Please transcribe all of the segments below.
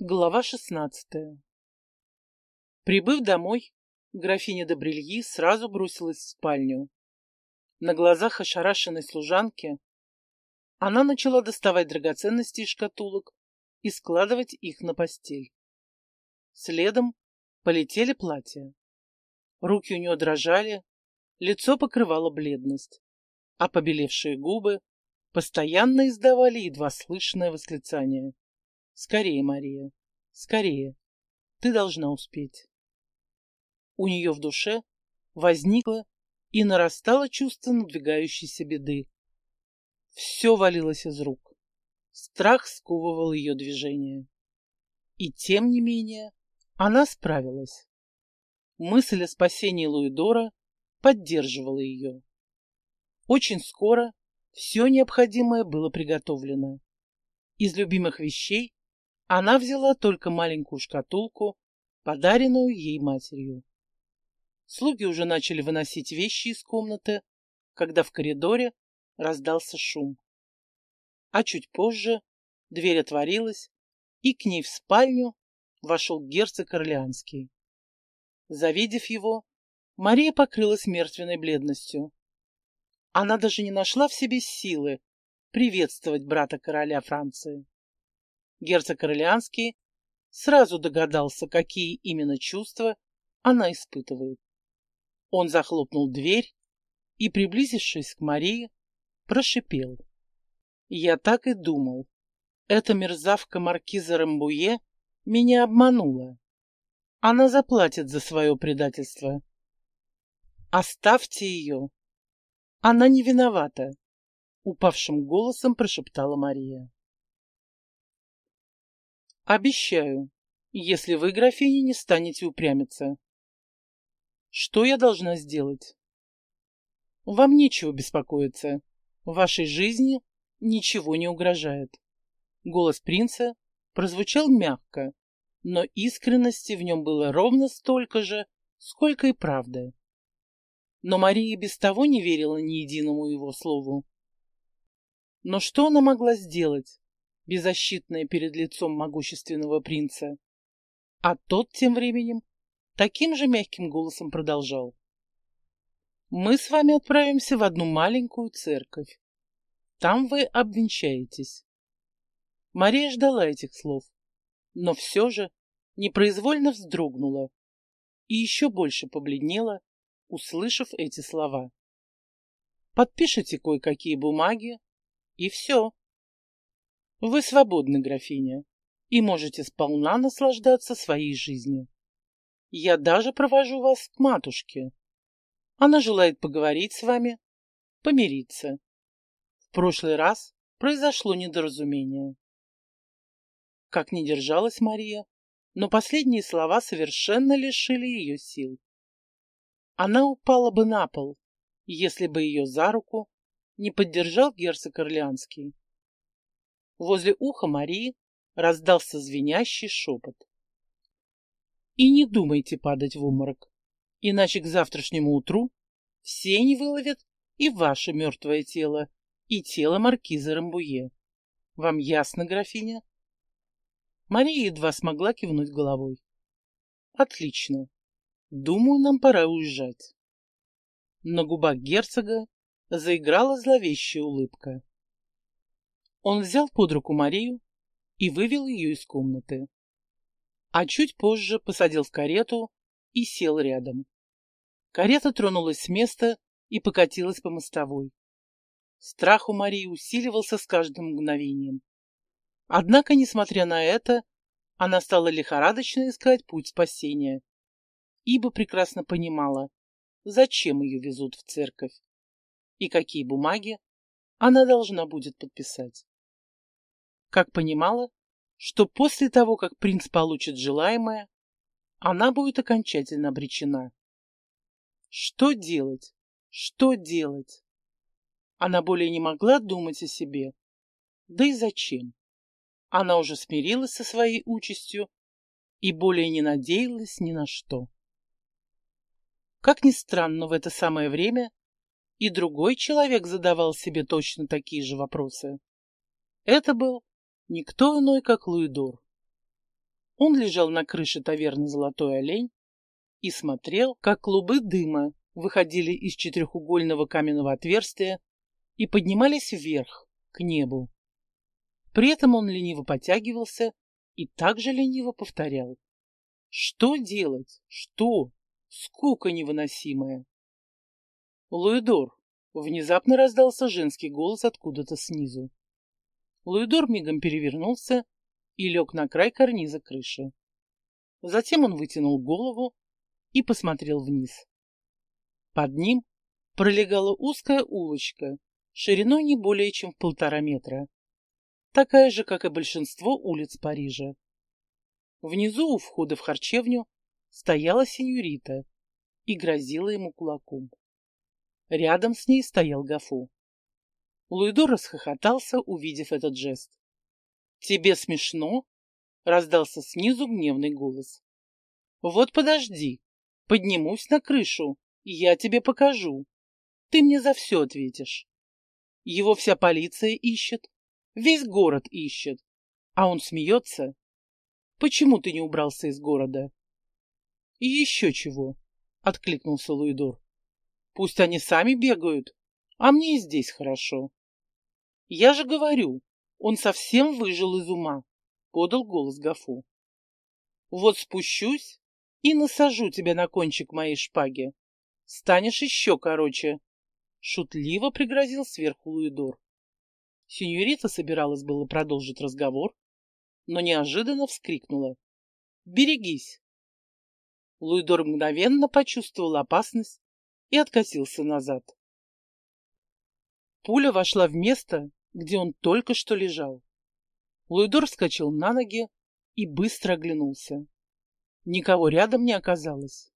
Глава шестнадцатая Прибыв домой, графиня де Брильи сразу бросилась в спальню. На глазах ошарашенной служанки она начала доставать драгоценности из шкатулок и складывать их на постель. Следом полетели платья. Руки у нее дрожали, лицо покрывало бледность, а побелевшие губы постоянно издавали едва слышное восклицание. Скорее, Мария, скорее. Ты должна успеть. У нее в душе возникло и нарастало чувство надвигающейся беды. Все валилось из рук. Страх сковывал ее движение. И тем не менее она справилась. Мысль о спасении Луидора поддерживала ее. Очень скоро все необходимое было приготовлено. Из любимых вещей она взяла только маленькую шкатулку, подаренную ей матерью. Слуги уже начали выносить вещи из комнаты, когда в коридоре раздался шум. А чуть позже дверь отворилась, и к ней в спальню вошел герцог Орлеанский. Завидев его, Мария покрылась мертвенной бледностью. Она даже не нашла в себе силы приветствовать брата короля Франции. Герцог Орлеанский сразу догадался, какие именно чувства она испытывает. Он захлопнул дверь и, приблизившись к Марии, прошипел. Я так и думал. Эта мерзавка маркиза Рамбуе меня обманула. Она заплатит за свое предательство. Оставьте ее. Она не виновата, упавшим голосом прошептала Мария. Обещаю, если вы, графиня, не станете упрямиться. Что я должна сделать? Вам нечего беспокоиться. Вашей жизни ничего не угрожает. Голос принца прозвучал мягко, но искренности в нем было ровно столько же, сколько и правды. Но Мария без того не верила ни единому его слову. Но что она могла сделать? Беззащитная перед лицом могущественного принца. А тот тем временем таким же мягким голосом продолжал. «Мы с вами отправимся в одну маленькую церковь. Там вы обвенчаетесь». Мария ждала этих слов, но все же непроизвольно вздрогнула и еще больше побледнела, услышав эти слова. «Подпишите кое-какие бумаги, и все». Вы свободны, графиня, и можете сполна наслаждаться своей жизнью. Я даже провожу вас к матушке. Она желает поговорить с вами, помириться. В прошлый раз произошло недоразумение. Как не держалась Мария, но последние слова совершенно лишили ее сил. Она упала бы на пол, если бы ее за руку не поддержал герцог Орлеанский. Возле уха Марии раздался звенящий шепот. И не думайте падать в уморок, иначе к завтрашнему утру все не выловят и ваше мертвое тело, и тело маркиза Рамбуе. Вам ясно, графиня? Мария едва смогла кивнуть головой. Отлично. Думаю, нам пора уезжать. На губах герцога заиграла зловещая улыбка. Он взял под руку Марию и вывел ее из комнаты. А чуть позже посадил в карету и сел рядом. Карета тронулась с места и покатилась по мостовой. Страх у Марии усиливался с каждым мгновением. Однако, несмотря на это, она стала лихорадочно искать путь спасения, ибо прекрасно понимала, зачем ее везут в церковь и какие бумаги она должна будет подписать как понимала, что после того, как принц получит желаемое, она будет окончательно обречена. Что делать? Что делать? Она более не могла думать о себе. Да и зачем? Она уже смирилась со своей участью и более не надеялась ни на что. Как ни странно, в это самое время и другой человек задавал себе точно такие же вопросы. Это был никто иной, как Луидор. Он лежал на крыше таверны «Золотой олень» и смотрел, как клубы дыма выходили из четырехугольного каменного отверстия и поднимались вверх, к небу. При этом он лениво потягивался и также лениво повторял. Что делать? Что? Скука невыносимая. Луидор. Внезапно раздался женский голос откуда-то снизу. Луидор мигом перевернулся и лег на край карниза крыши. Затем он вытянул голову и посмотрел вниз. Под ним пролегала узкая улочка, шириной не более чем в полтора метра, такая же, как и большинство улиц Парижа. Внизу у входа в харчевню стояла сеньорита и грозила ему кулаком. Рядом с ней стоял Гафу. Луидо расхохотался, увидев этот жест. «Тебе смешно?» — раздался снизу гневный голос. «Вот подожди, поднимусь на крышу, и я тебе покажу. Ты мне за все ответишь. Его вся полиция ищет, весь город ищет, а он смеется. Почему ты не убрался из города?» «И еще чего?» — откликнулся Луидор. «Пусть они сами бегают, а мне и здесь хорошо». «Я же говорю, он совсем выжил из ума», — подал голос Гафу. «Вот спущусь и насажу тебя на кончик моей шпаги. Станешь еще короче», — шутливо пригрозил сверху Луидор. Синьорита собиралась было продолжить разговор, но неожиданно вскрикнула. «Берегись!» Луидор мгновенно почувствовал опасность и откатился назад. Пуля вошла в место, где он только что лежал. Луидор вскочил на ноги и быстро оглянулся. Никого рядом не оказалось.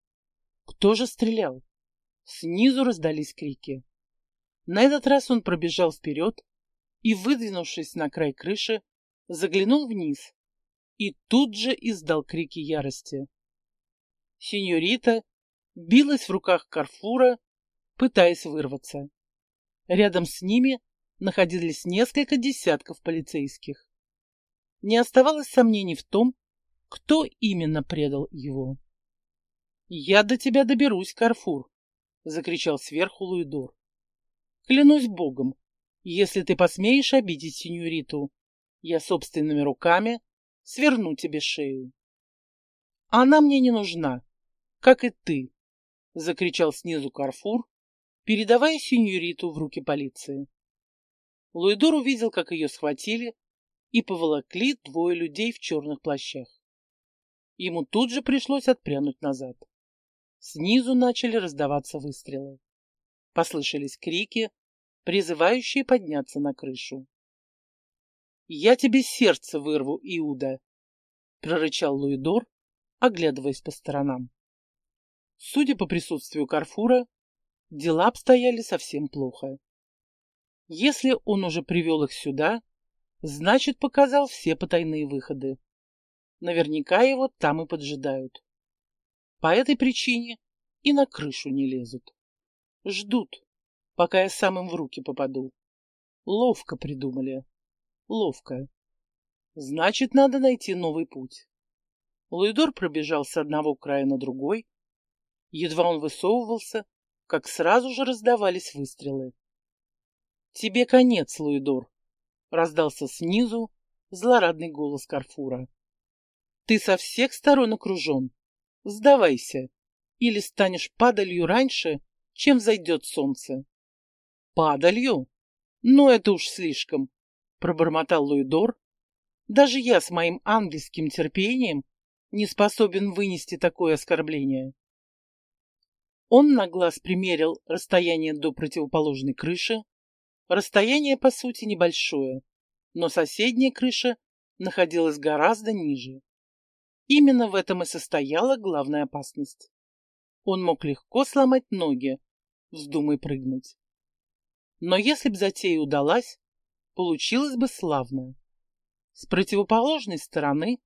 Кто же стрелял? Снизу раздались крики. На этот раз он пробежал вперед и, выдвинувшись на край крыши, заглянул вниз и тут же издал крики ярости. Синьорита билась в руках Карфура, пытаясь вырваться. Рядом с ними находились несколько десятков полицейских. Не оставалось сомнений в том, кто именно предал его. «Я до тебя доберусь, Карфур!» — закричал сверху Луидор. «Клянусь богом, если ты посмеешь обидеть сеньориту, я собственными руками сверну тебе шею». «Она мне не нужна, как и ты!» — закричал снизу Карфур, передавая сеньориту в руки полиции. Луидор увидел, как ее схватили и поволокли двое людей в черных плащах. Ему тут же пришлось отпрянуть назад. Снизу начали раздаваться выстрелы. Послышались крики, призывающие подняться на крышу. «Я тебе сердце вырву, Иуда!» — прорычал Луидор, оглядываясь по сторонам. Судя по присутствию Карфура, дела обстояли совсем плохо. Если он уже привел их сюда, значит, показал все потайные выходы. Наверняка его там и поджидают. По этой причине и на крышу не лезут. Ждут, пока я сам им в руки попаду. Ловко придумали. Ловко. Значит, надо найти новый путь. Луидор пробежал с одного края на другой. Едва он высовывался, как сразу же раздавались выстрелы. «Тебе конец, Луидор!» — раздался снизу злорадный голос Карфура. «Ты со всех сторон окружен. Сдавайся, или станешь падалью раньше, чем зайдет солнце». «Падалью? Ну, это уж слишком!» — пробормотал Луидор. «Даже я с моим ангельским терпением не способен вынести такое оскорбление». Он на глаз примерил расстояние до противоположной крыши, Расстояние, по сути, небольшое, но соседняя крыша находилась гораздо ниже. Именно в этом и состояла главная опасность. Он мог легко сломать ноги, вздумай прыгнуть. Но если б затея удалась, получилось бы славно. С противоположной стороны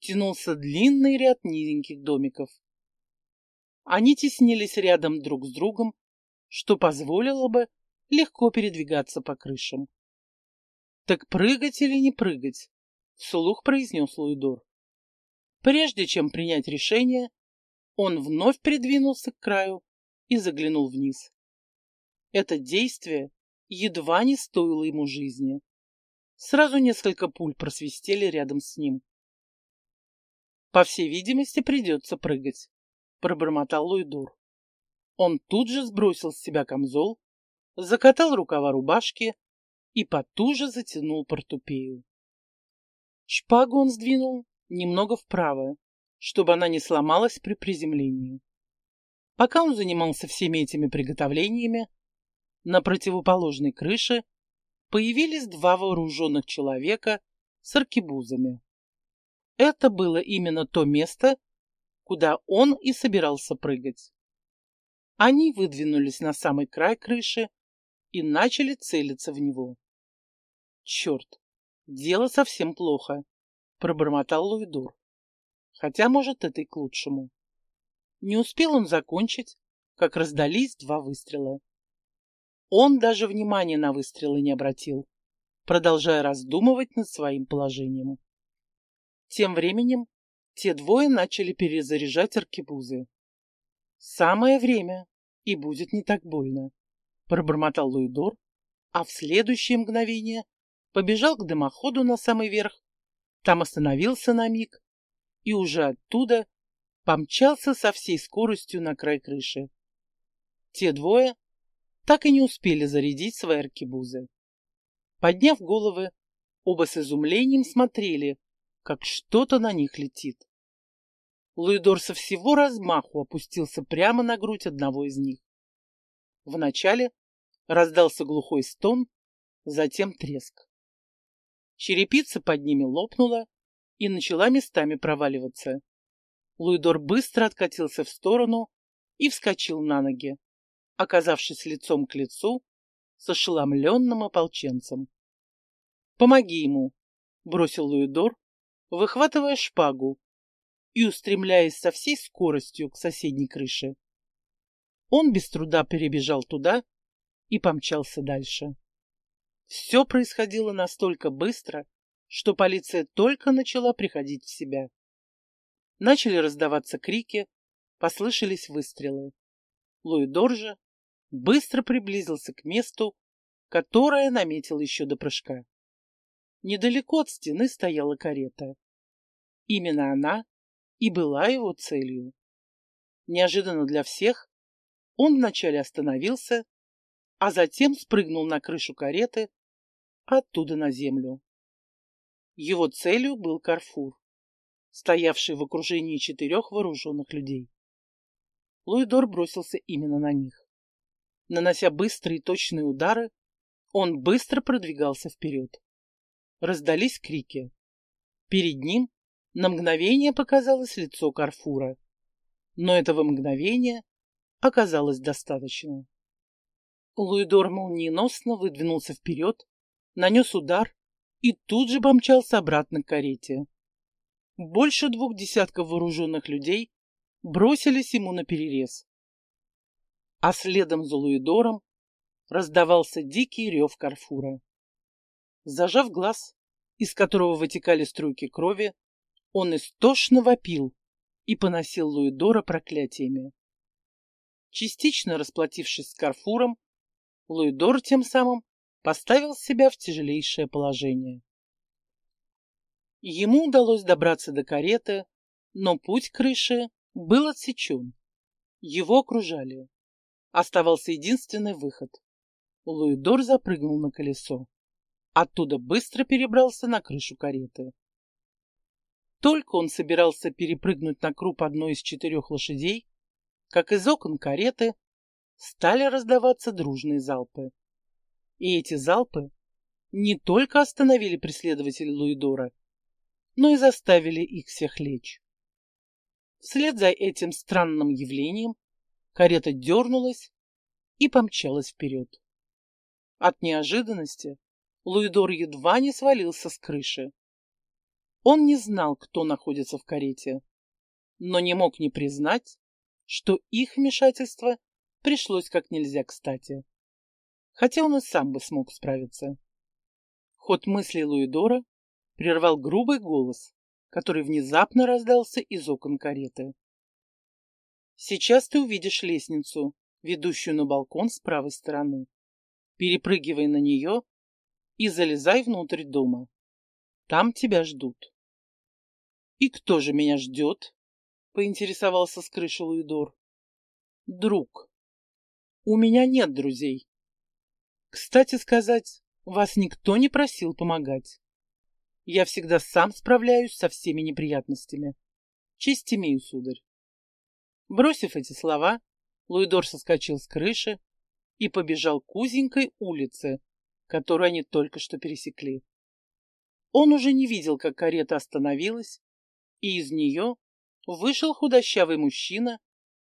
тянулся длинный ряд низеньких домиков. Они теснились рядом друг с другом, что позволило бы легко передвигаться по крышам. «Так прыгать или не прыгать?» — вслух произнес Луидор. Прежде чем принять решение, он вновь придвинулся к краю и заглянул вниз. Это действие едва не стоило ему жизни. Сразу несколько пуль просвистели рядом с ним. По всей видимости, придется прыгать, пробормотал Луидор. Он тут же сбросил с себя камзол, закатал рукава рубашки и потуже затянул портупею. Шпагу он сдвинул немного вправо, чтобы она не сломалась при приземлении. Пока он занимался всеми этими приготовлениями, на противоположной крыше появились два вооруженных человека с аркебузами. Это было именно то место, куда он и собирался прыгать. Они выдвинулись на самый край крыши и начали целиться в него. Черт, дело совсем плохо, пробормотал Луидор. Хотя, может, это и к лучшему. Не успел он закончить, как раздались два выстрела. Он даже внимания на выстрелы не обратил, продолжая раздумывать над своим положением. Тем временем те двое начали перезаряжать аркебузы. «Самое время, и будет не так больно», — пробормотал Луидор, а в следующее мгновение побежал к дымоходу на самый верх, там остановился на миг и уже оттуда помчался со всей скоростью на край крыши. Те двое так и не успели зарядить свои аркебузы. Подняв головы, оба с изумлением смотрели, как что-то на них летит. Луидор со всего размаху опустился прямо на грудь одного из них. Вначале раздался глухой стон, затем треск. Черепица под ними лопнула и начала местами проваливаться. Луидор быстро откатился в сторону и вскочил на ноги оказавшись лицом к лицу с ошеломленным ополченцем. «Помоги ему!» — бросил Луидор, выхватывая шпагу и устремляясь со всей скоростью к соседней крыше. Он без труда перебежал туда и помчался дальше. Все происходило настолько быстро, что полиция только начала приходить в себя. Начали раздаваться крики, послышались выстрелы. Луидор же быстро приблизился к месту, которое наметил еще до прыжка. Недалеко от стены стояла карета. Именно она и была его целью. Неожиданно для всех он вначале остановился, а затем спрыгнул на крышу кареты, оттуда на землю. Его целью был Карфур, стоявший в окружении четырех вооруженных людей. Луидор бросился именно на них. Нанося быстрые точные удары, он быстро продвигался вперед. Раздались крики. Перед ним на мгновение показалось лицо Карфура. Но этого мгновения оказалось достаточно. Луидор молниеносно выдвинулся вперед, нанес удар и тут же помчался обратно к карете. Больше двух десятков вооруженных людей бросились ему на перерез а следом за Луидором раздавался дикий рев Карфура. Зажав глаз, из которого вытекали струйки крови, он истошно вопил и поносил Луидора проклятиями. Частично расплатившись с Карфуром, Луидор тем самым поставил себя в тяжелейшее положение. Ему удалось добраться до кареты, но путь к крыше был отсечен. Его окружали. Оставался единственный выход. Луидор запрыгнул на колесо. Оттуда быстро перебрался на крышу кареты. Только он собирался перепрыгнуть на круп одной из четырех лошадей, как из окон кареты стали раздаваться дружные залпы. И эти залпы не только остановили преследователей Луидора, но и заставили их всех лечь. Вслед за этим странным явлением Карета дернулась и помчалась вперед. От неожиданности Луидор едва не свалился с крыши. Он не знал, кто находится в карете, но не мог не признать, что их вмешательство пришлось как нельзя кстати. Хотя он и сам бы смог справиться. Ход мыслей Луидора прервал грубый голос, который внезапно раздался из окон кареты. Сейчас ты увидишь лестницу, ведущую на балкон с правой стороны. Перепрыгивай на нее и залезай внутрь дома. Там тебя ждут. И кто же меня ждет? Поинтересовался с крыши Луидор. Друг. У меня нет друзей. Кстати сказать, вас никто не просил помогать. Я всегда сам справляюсь со всеми неприятностями. Честь имею, сударь. Бросив эти слова, Луидор соскочил с крыши и побежал к узенькой улице, которую они только что пересекли. Он уже не видел, как карета остановилась, и из нее вышел худощавый мужчина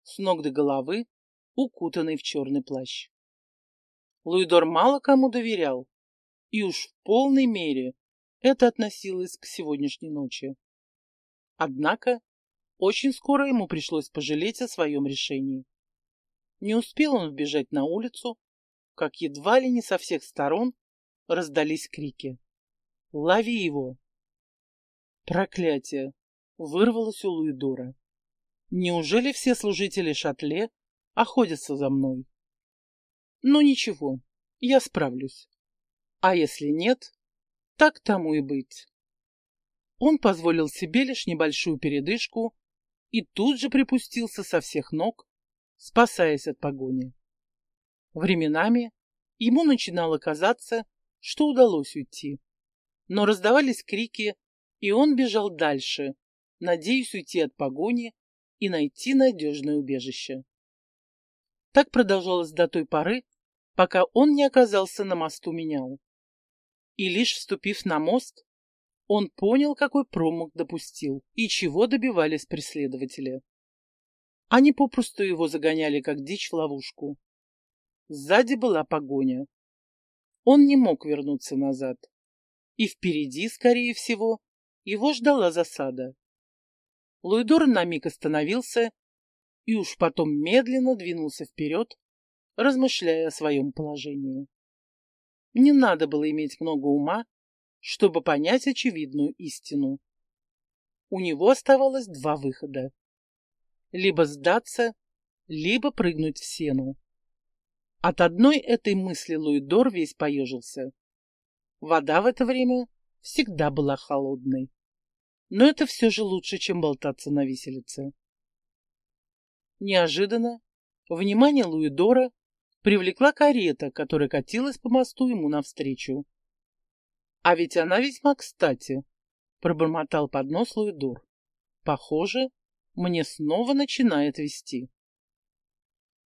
с ног до головы, укутанный в черный плащ. Луидор мало кому доверял, и уж в полной мере это относилось к сегодняшней ночи. Однако очень скоро ему пришлось пожалеть о своем решении. Не успел он вбежать на улицу, как едва ли не со всех сторон раздались крики. «Лови его!» Проклятие! Вырвалось у Луидора. Неужели все служители шатле охотятся за мной? Ну ничего, я справлюсь. А если нет, так тому и быть. Он позволил себе лишь небольшую передышку и тут же припустился со всех ног, спасаясь от погони. Временами ему начинало казаться, что удалось уйти. Но раздавались крики, и он бежал дальше, надеясь уйти от погони и найти надежное убежище. Так продолжалось до той поры, пока он не оказался на мосту Менял. И лишь вступив на мост, он понял, какой промах допустил и чего добивались преследователи. Они попросту его загоняли, как дичь в ловушку. Сзади была погоня. Он не мог вернуться назад. И впереди, скорее всего, его ждала засада. Луидор на миг остановился и уж потом медленно двинулся вперед, размышляя о своем положении. Не надо было иметь много ума, чтобы понять очевидную истину. У него оставалось два выхода. Либо сдаться, либо прыгнуть в сену. От одной этой мысли Луидор весь поежился. Вода в это время всегда была холодной. Но это все же лучше, чем болтаться на виселице. Неожиданно внимание Луидора привлекла карета, которая катилась по мосту ему навстречу. А ведь она весьма кстати, пробормотал под нос Луидор. Похоже, мне снова начинает вести.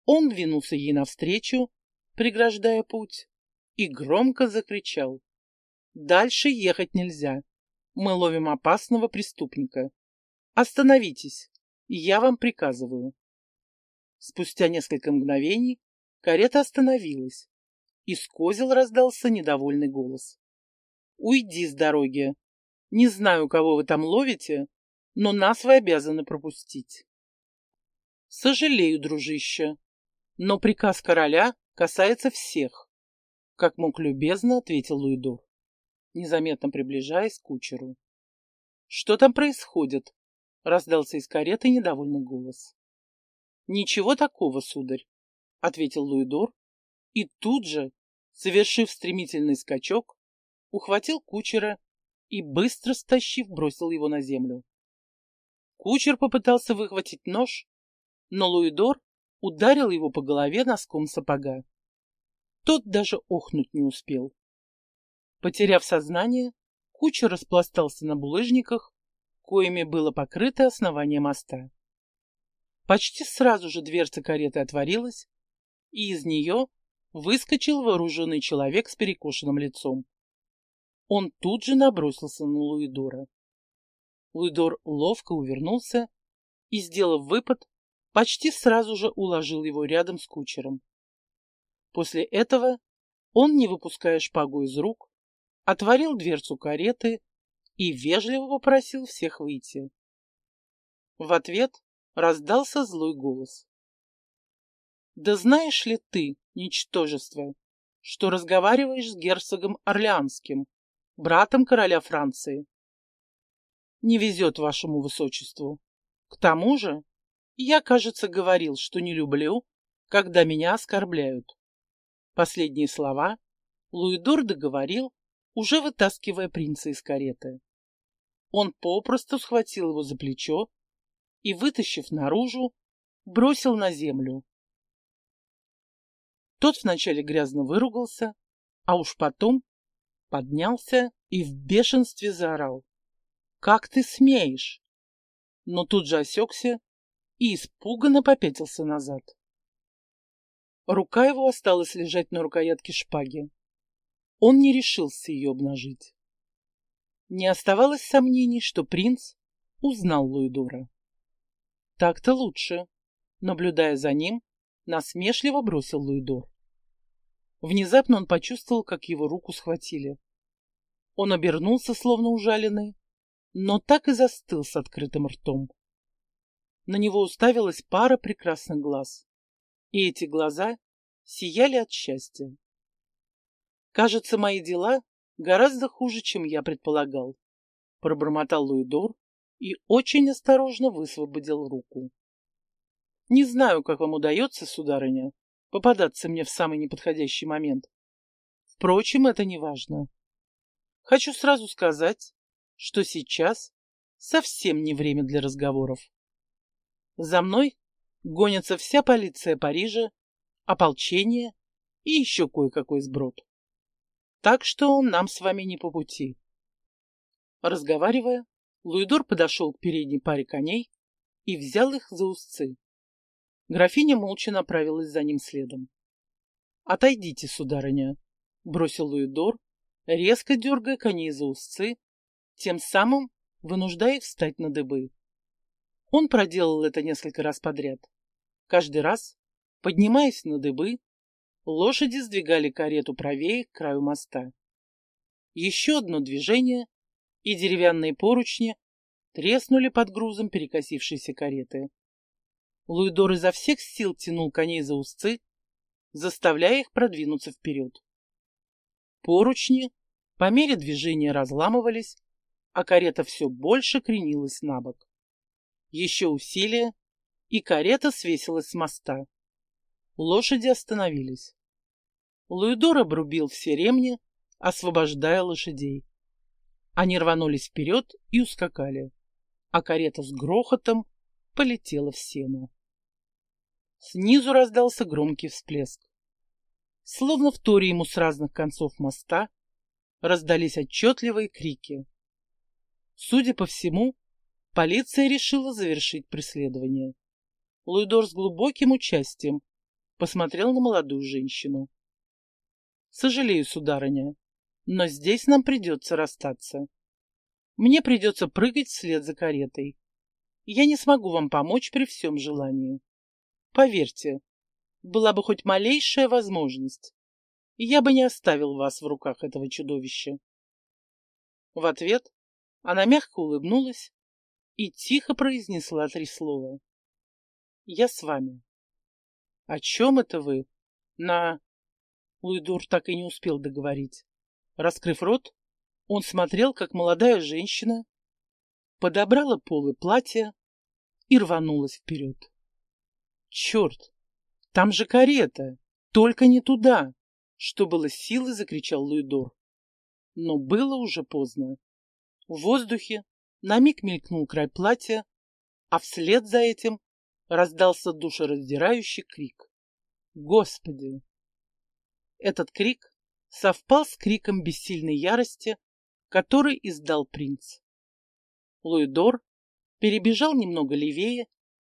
Он двинулся ей навстречу, преграждая путь, и громко закричал. Дальше ехать нельзя. Мы ловим опасного преступника. Остановитесь, я вам приказываю. Спустя несколько мгновений карета остановилась, и с козел раздался недовольный голос. Уйди с дороги. Не знаю, кого вы там ловите, но нас вы обязаны пропустить. Сожалею, дружище, но приказ короля касается всех, как мог любезно ответил Луидор, незаметно приближаясь к кучеру. Что там происходит? Раздался из кареты недовольный голос. Ничего такого, сударь, ответил Луидор, и тут же, совершив стремительный скачок, ухватил кучера и, быстро стащив, бросил его на землю. Кучер попытался выхватить нож, но Луидор ударил его по голове носком сапога. Тот даже охнуть не успел. Потеряв сознание, кучер распластался на булыжниках, коими было покрыто основание моста. Почти сразу же дверца кареты отворилась, и из нее выскочил вооруженный человек с перекошенным лицом. Он тут же набросился на Луидора. Луидор ловко увернулся и, сделав выпад, почти сразу же уложил его рядом с кучером. После этого он, не выпуская шпагу из рук, отворил дверцу кареты и вежливо попросил всех выйти. В ответ раздался злой голос. «Да знаешь ли ты, ничтожество, что разговариваешь с герцогом Орлеанским, братом короля Франции. Не везет вашему высочеству. К тому же, я, кажется, говорил, что не люблю, когда меня оскорбляют. Последние слова Луидор договорил, уже вытаскивая принца из кареты. Он попросту схватил его за плечо и, вытащив наружу, бросил на землю. Тот вначале грязно выругался, а уж потом поднялся и в бешенстве заорал. «Как ты смеешь?» Но тут же осекся и испуганно попятился назад. Рука его осталась лежать на рукоятке шпаги. Он не решился ее обнажить. Не оставалось сомнений, что принц узнал Луидора. Так-то лучше. Наблюдая за ним, насмешливо бросил Луидор. Внезапно он почувствовал, как его руку схватили. Он обернулся, словно ужаленный, но так и застыл с открытым ртом. На него уставилась пара прекрасных глаз, и эти глаза сияли от счастья. Кажется, мои дела гораздо хуже, чем я предполагал, пробормотал Луидор и очень осторожно высвободил руку. Не знаю, как вам удается, сударыня, попадаться мне в самый неподходящий момент. Впрочем, это не важно. Хочу сразу сказать, что сейчас совсем не время для разговоров. За мной гонится вся полиция Парижа, ополчение и еще кое-какой сброд. Так что нам с вами не по пути. Разговаривая, Луидор подошел к передней паре коней и взял их за узцы. Графиня молча направилась за ним следом. «Отойдите, сударыня», — бросил Луидор, резко дергая коней за узцы, тем самым вынуждая их встать на дыбы. Он проделал это несколько раз подряд. Каждый раз, поднимаясь на дыбы, лошади сдвигали карету правее к краю моста. Еще одно движение, и деревянные поручни треснули под грузом перекосившейся кареты. Луидор изо всех сил тянул коней за узцы, заставляя их продвинуться вперед. Поручни по мере движения разламывались, а карета все больше кренилась на бок. Еще усилие, и карета свесилась с моста. Лошади остановились. Луидор обрубил все ремни, освобождая лошадей. Они рванулись вперед и ускакали, а карета с грохотом полетела в сену. Снизу раздался громкий всплеск. Словно в торе ему с разных концов моста раздались отчетливые крики. Судя по всему, полиция решила завершить преследование. Луидор с глубоким участием посмотрел на молодую женщину. «Сожалею, сударыня, но здесь нам придется расстаться. Мне придется прыгать вслед за каретой. Я не смогу вам помочь при всем желании. Поверьте, была бы хоть малейшая возможность, я бы не оставил вас в руках этого чудовища. В ответ она мягко улыбнулась и тихо произнесла три слова. «Я с вами». «О чем это вы?» «На...» Луидор так и не успел договорить. Раскрыв рот, он смотрел, как молодая женщина подобрала полы платья и рванулась вперед. «Черт! Там же карета! Только не туда!» Что было силы, закричал Луидор. Но было уже поздно. В воздухе на миг мелькнул край платья, а вслед за этим раздался душераздирающий крик. «Господи!» Этот крик совпал с криком бессильной ярости, который издал принц. Луидор перебежал немного левее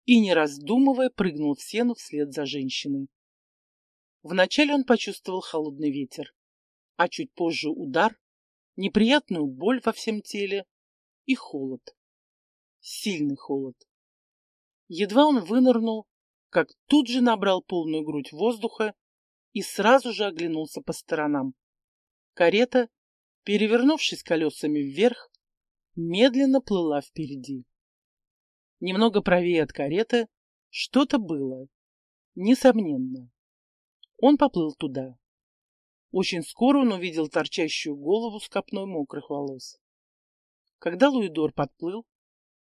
и, не раздумывая, прыгнул в сену вслед за женщиной. Вначале он почувствовал холодный ветер, а чуть позже удар, неприятную боль во всем теле и холод. Сильный холод. Едва он вынырнул, как тут же набрал полную грудь воздуха и сразу же оглянулся по сторонам. Карета, перевернувшись колесами вверх, медленно плыла впереди. Немного правее от кареты что-то было, несомненно. Он поплыл туда. Очень скоро он увидел торчащую голову с копной мокрых волос. Когда Луидор подплыл,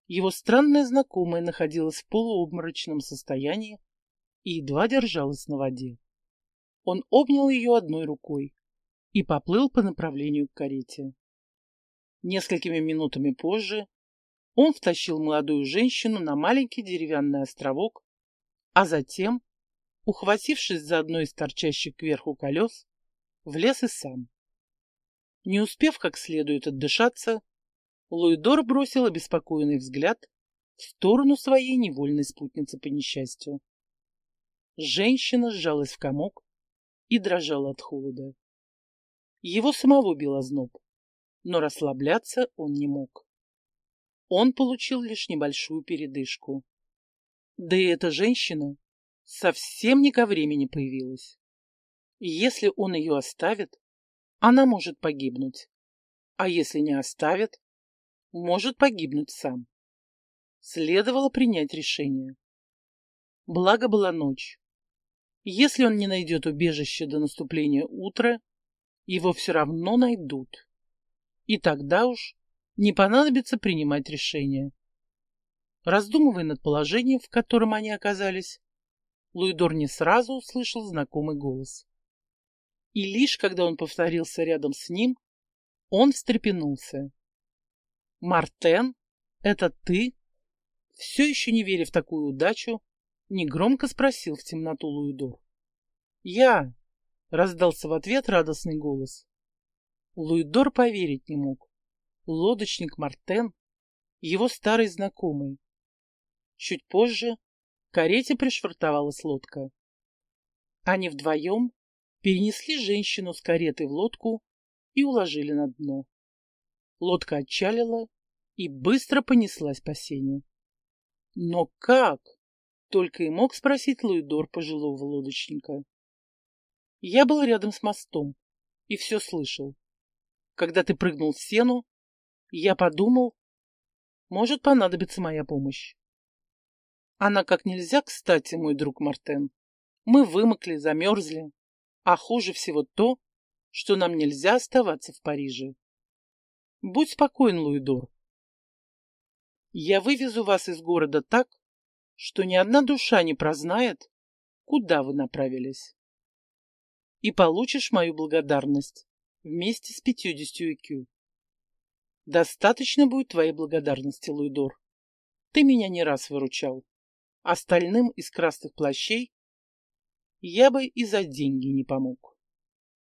его странная знакомая находилась в полуобморочном состоянии и едва держалась на воде. Он обнял ее одной рукой и поплыл по направлению к карете. Несколькими минутами позже он втащил молодую женщину на маленький деревянный островок, а затем, ухватившись за одно из торчащих кверху колес, влез и сам. Не успев как следует отдышаться, Луидор бросил обеспокоенный взгляд в сторону своей невольной спутницы по несчастью. Женщина сжалась в комок и дрожала от холода. Его самого бил озноб, но расслабляться он не мог. Он получил лишь небольшую передышку. Да и эта женщина совсем не ко времени появилась. Если он ее оставит, она может погибнуть. А если не оставит, может погибнуть сам. Следовало принять решение. Благо была ночь. Если он не найдет убежище до наступления утра, его все равно найдут. И тогда уж не понадобится принимать решение. Раздумывая над положением, в котором они оказались, Луидор не сразу услышал знакомый голос. И лишь когда он повторился рядом с ним, он встрепенулся. «Мартен, это ты?» Все еще не веря в такую удачу, негромко спросил в темноту Луидор. «Я!» — раздался в ответ радостный голос. Луидор поверить не мог. Лодочник Мартен — его старый знакомый. Чуть позже к карете пришвартовалась лодка. Они вдвоем перенесли женщину с кареты в лодку и уложили на дно. Лодка отчалила и быстро понеслась по сене. Но как? Только и мог спросить Луидор пожилого лодочника. Я был рядом с мостом и все слышал. Когда ты прыгнул в сену, я подумал, может понадобиться моя помощь. Она как нельзя кстати, мой друг Мартен. Мы вымокли, замерзли, а хуже всего то, что нам нельзя оставаться в Париже. Будь спокоен, Луидор. Я вывезу вас из города так, что ни одна душа не прознает, куда вы направились. И получишь мою благодарность вместе с пятьюдесятью IQ. Достаточно будет твоей благодарности, Луидор. Ты меня не раз выручал. Остальным из красных плащей я бы и за деньги не помог.